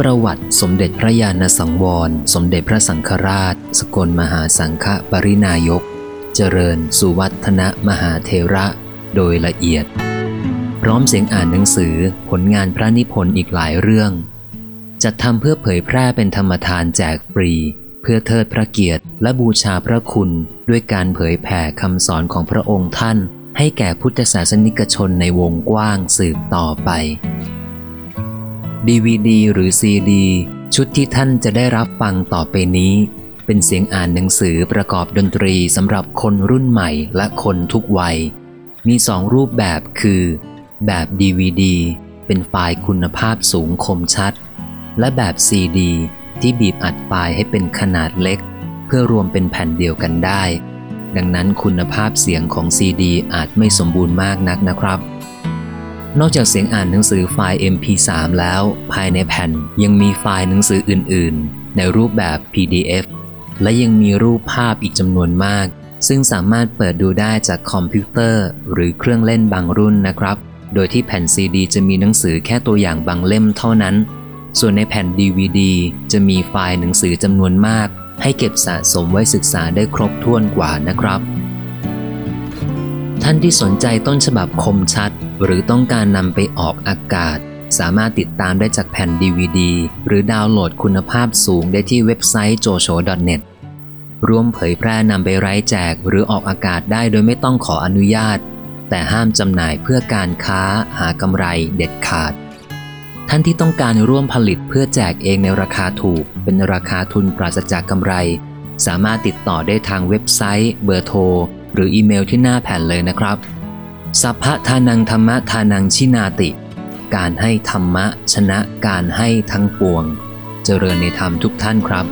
ประวัติสมเด็จพระยาณสังวร สมเด็จพระสังฆราช สกลมหาสังฆปรินายก เจริญสุวัฒนมหาเทระโดยละเอียด พร้อมเสียงอ่านหนังสือผลงานพระนิพนธ์อีกหลายเรื่อง จัดทำเพื่อเผยแพร่เป็นธรรมทานแจกฟรี เพื่อเทิดพระเกียรติและบูชาพระคุณด้วยการเผยแผ่คำสอนของพระองค์ท่าน ให้แก่พุทธศาสนิกชนในวงกว้างสืบต่อไป DVD หรือ CD ชุดที่ท่านจะได้รับฟังต่อไปนี้ เป็นเสียงอ่านหนังสือประกอบดนตรีสำหรับคนรุ่นใหม่และคนทุกวัย มีสองรูปแบบคือ แบบ DVD เป็นไฟล์คุณภาพสูงคมชัด และแบบ CD ที่บีบอัดไฟล์ให้เป็นขนาดเล็ก เพื่อรวมเป็นแผ่นเดียวกันได้ ดังนั้นคุณภาพเสียงของ CD อาจไม่สมบูรณ์มากนักนะครับ นอกจากเสียงอ่านหนังสือไฟล์ MP3 แล้ว ภายในแผ่นยังมีไฟล์หนังสืออื่น ๆ ในรูปแบบ PDF และยังมีรูปภาพอีกจำนวนมาก ซึ่งสามารถเปิดดูได้จากคอมพิวเตอร์ หรือเครื่องเล่นบางรุ่นนะครับ โดยที่แผ่นซีดีจะมีหนังสือแค่ตัวอย่างบางเล่มเท่านั้น ส่วนในแผ่น DVD จะมีไฟล์หนังสือจำนวนมาก ให้เก็บสะสมไว้ศึกษาได้ครบถ้วนกว่านะครับ ท่านที่สนใจต้นฉบับคมชัด หรือต้องการนำไปออกอากาศ สามารถติดตามได้จากแผ่น DVD หรือดาวน์โหลดคุณภาพสูงได้ที่เว็บไซต์ jojo.net ร่วมเผยแพร่นำไปไร้แจกหรือออกอากาศได้โดยไม่ต้องขออนุญาต แต่ห้ามจำหน่ายเพื่อการค้าหากำไรเด็ดขาด ท่านที่ต้องการร่วมผลิตเพื่อแจกเองในราคาถูก เป็นราคาทุนปราศจากกำไร สามารถติดต่อได้ทางเว็บไซต์ เบอร์โทร หรืออีเมลที่หน้าแผ่นเลยนะครับ สัพพะทานังธรรมะทานังชินาติ การให้ธรรมะชนะการให้ทั้งปวง เจริญในธรรมทุกท่านครับ